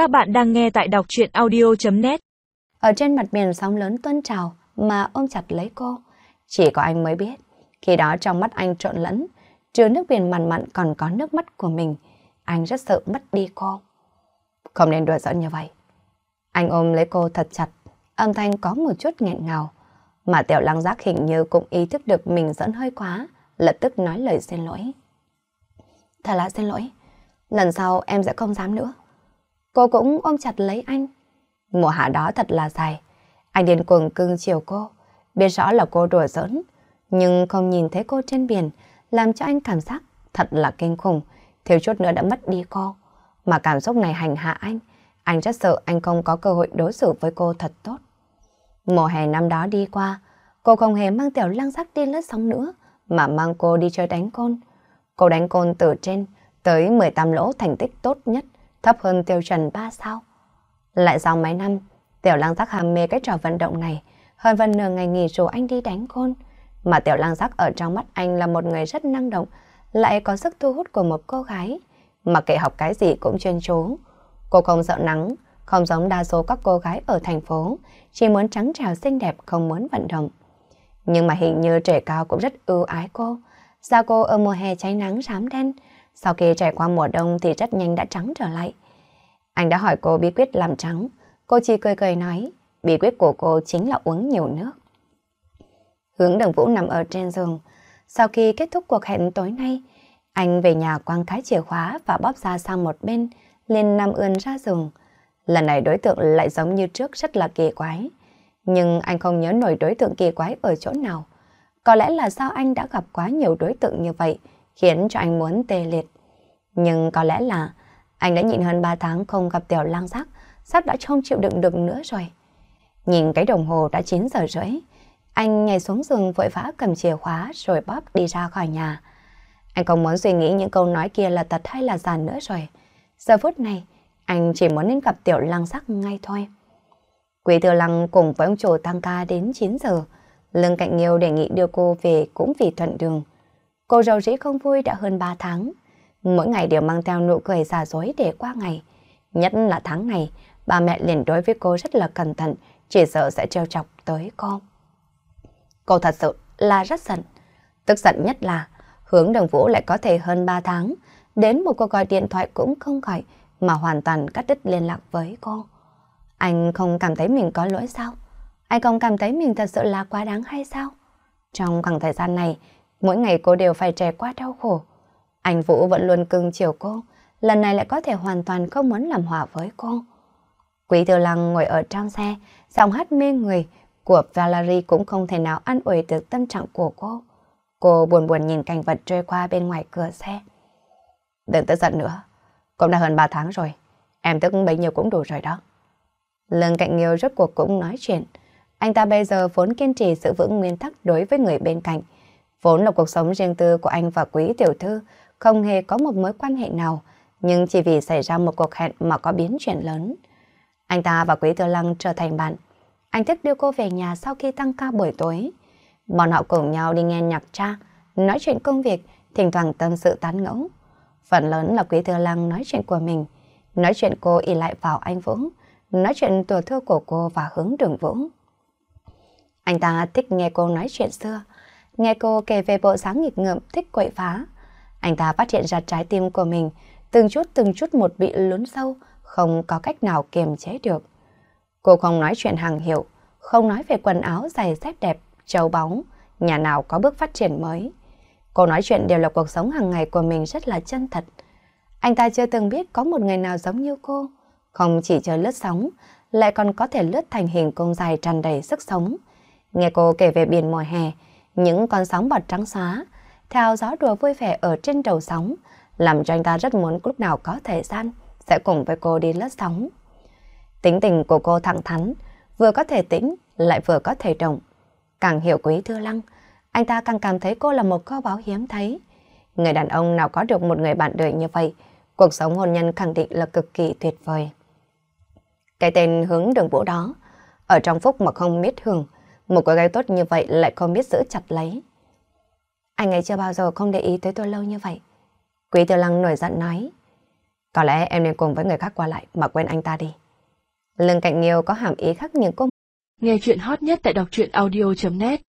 Các bạn đang nghe tại đọc chuyện audio.net Ở trên mặt biển sóng lớn tuôn trào mà ôm chặt lấy cô. Chỉ có anh mới biết. Khi đó trong mắt anh trộn lẫn, trừ nước biển mặn mặn còn có nước mắt của mình. Anh rất sợ mất đi cô. Không nên đùa giỡn như vậy. Anh ôm lấy cô thật chặt, âm thanh có một chút nghẹn ngào. Mà tiểu lăng giác hình như cũng ý thức được mình dẫn hơi quá, lập tức nói lời xin lỗi. Thật là xin lỗi, lần sau em sẽ không dám nữa. Cô cũng ôm chặt lấy anh. Mùa hạ đó thật là dài. Anh điên cuồng cưng chiều cô, biết rõ là cô đùa giỡn, nhưng không nhìn thấy cô trên biển, làm cho anh cảm giác thật là kinh khủng, thiếu chút nữa đã mất đi cô. Mà cảm xúc này hành hạ anh, anh rất sợ anh không có cơ hội đối xử với cô thật tốt. Mùa hè năm đó đi qua, cô không hề mang tiểu lăng sắc đi lướt sóng nữa, mà mang cô đi chơi đánh côn. Cô đánh côn từ trên tới 18 lỗ thành tích tốt nhất, thấp hơn tiêu chuẩn 3 sao. Lại sau mấy năm, tiểu lăng giác ham mê cái trò vận động này, hơn phần nửa ngày nghỉ rủ anh đi đánh côn. Mà tiểu lăng giác ở trong mắt anh là một người rất năng động, lại có sức thu hút của một cô gái. Mà kệ học cái gì cũng chuyên chú. Cô không sợ nắng, không giống đa số các cô gái ở thành phố, chỉ muốn trắng trào xinh đẹp không muốn vận động. Nhưng mà hình như trẻ cao cũng rất ưu ái cô. Da cô ở mùa hè cháy nắng rám đen, sau khi trải qua mùa đông thì rất nhanh đã trắng trở lại. Anh đã hỏi cô bí quyết làm trắng, cô chỉ cười cười nói, bí quyết của cô chính là uống nhiều nước. Hướng đường vũ nằm ở trên giường. Sau khi kết thúc cuộc hẹn tối nay, anh về nhà quăng cái chìa khóa và bóp ra sang một bên, lên nằm ươn ra giường. Lần này đối tượng lại giống như trước rất là kỳ quái. Nhưng anh không nhớ nổi đối tượng kỳ quái ở chỗ nào. Có lẽ là sao anh đã gặp quá nhiều đối tượng như vậy, khiến cho anh muốn tê liệt. Nhưng có lẽ là anh đã nhịn hơn 3 tháng không gặp tiểu lang giác, sắp đã không chịu đựng được nữa rồi. Nhìn cái đồng hồ đã 9 giờ rưỡi, anh nhảy xuống giường vội vã cầm chìa khóa rồi bóp đi ra khỏi nhà. Anh không muốn suy nghĩ những câu nói kia là thật hay là giả nữa rồi. Giờ phút này, anh chỉ muốn đến gặp tiểu lăng sắc ngay thôi. Quý tư lăng cùng với ông chủ tăng ca đến 9 giờ. Lương Cạnh Nghiêu đề nghị đưa cô về cũng vì thuận đường. Cô giàu rĩ không vui đã hơn 3 tháng. Mỗi ngày đều mang theo nụ cười giả dối để qua ngày. Nhất là tháng này, ba mẹ liền đối với cô rất là cẩn thận, chỉ sợ sẽ trêu chọc tới cô. Cô thật sự là rất giận. Tức giận nhất là hướng đồng vũ lại có thể hơn 3 tháng, đến một cuộc gọi điện thoại cũng không gọi, mà hoàn toàn cắt đứt liên lạc với cô. Anh không cảm thấy mình có lỗi sao? Anh không cảm thấy mình thật sự là quá đáng hay sao? Trong khoảng thời gian này, mỗi ngày cô đều phải trải qua đau khổ. Anh Vũ vẫn luôn cưng chiều cô, lần này lại có thể hoàn toàn không muốn làm hòa với cô. Quý Tư Lăng ngồi ở trong xe, giọng hát mê người của Valerie cũng không thể nào an ủi được tâm trạng của cô. Cô buồn buồn nhìn cảnh vật trôi qua bên ngoài cửa xe. Đừng tức giận nữa, cũng đã hơn 3 tháng rồi, em tức bấy nhiêu cũng đủ rồi đó. Lương cạnh nghiêu rốt cuộc cũng nói chuyện. Anh ta bây giờ vốn kiên trì giữ vững nguyên tắc đối với người bên cạnh. Vốn là cuộc sống riêng tư của anh và quý tiểu thư, không hề có một mối quan hệ nào, nhưng chỉ vì xảy ra một cuộc hẹn mà có biến chuyển lớn. Anh ta và quý tiểu lăng trở thành bạn. Anh thích đưa cô về nhà sau khi tăng ca buổi tối. Bọn họ cùng nhau đi nghe nhạc cha, nói chuyện công việc, thỉnh thoảng tâm sự tán ngẫu. Phần lớn là quý tiểu lăng nói chuyện của mình, nói chuyện cô y lại vào anh Vũ, nói chuyện tuổi thơ của cô và hướng đường Vũ. Anh ta thích nghe cô nói chuyện xưa, nghe cô kể về bộ dáng nghịch ngợm thích quậy phá. Anh ta phát hiện ra trái tim của mình từng chút từng chút một bị lún sâu, không có cách nào kiềm chế được. Cô không nói chuyện hàng hiệu, không nói về quần áo giày dép đẹp, châu bóng, nhà nào có bước phát triển mới. Cô nói chuyện đều là cuộc sống hàng ngày của mình rất là chân thật. Anh ta chưa từng biết có một người nào giống như cô, không chỉ chơi lướt sóng, lại còn có thể lướt thành hình cung dài tràn đầy sức sống. Nghe cô kể về biển mùa hè, những con sóng bọt trắng xóa, theo gió đùa vui vẻ ở trên đầu sóng, làm cho anh ta rất muốn lúc nào có thời gian sẽ cùng với cô đi lướt sóng. Tính tình của cô thẳng thắn, vừa có thể tĩnh, lại vừa có thể động. Càng hiểu quý Thư Lăng, anh ta càng cảm thấy cô là một kho báu hiếm thấy. Người đàn ông nào có được một người bạn đời như vậy, cuộc sống hôn nhân khẳng định là cực kỳ tuyệt vời. Cái tên hướng đường vũ đó, ở trong phúc mà không biết hưởng, một cô gái tốt như vậy lại không biết giữ chặt lấy. Anh ấy chưa bao giờ không để ý tới tôi lâu như vậy. Quý Tiểu Lăng nổi giận nói. Có lẽ em nên cùng với người khác qua lại mà quên anh ta đi. Lương Cạnh Nghiêu có hàm ý khác những cô Nghe chuyện hot nhất tại đọc truyện audio.net